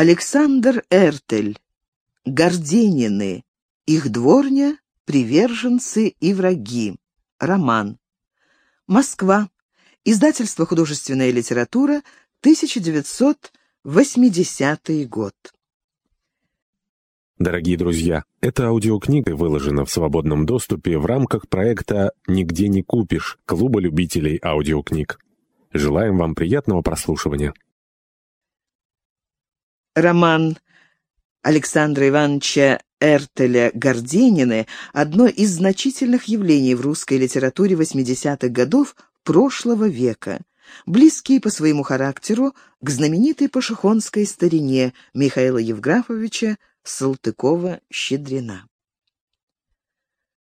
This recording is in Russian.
Александр Эртель. Горденины. Их дворня, приверженцы и враги. Роман. Москва. Издательство «Художественная литература», 1980 год. Дорогие друзья, эта аудиокнига выложена в свободном доступе в рамках проекта «Нигде не купишь» Клуба любителей аудиокниг. Желаем вам приятного прослушивания. Роман Александра Ивановича Эртеля Горденины – одно из значительных явлений в русской литературе 80-х годов прошлого века, близкий по своему характеру к знаменитой пашихонской старине Михаила Евграфовича Салтыкова-Щедрина.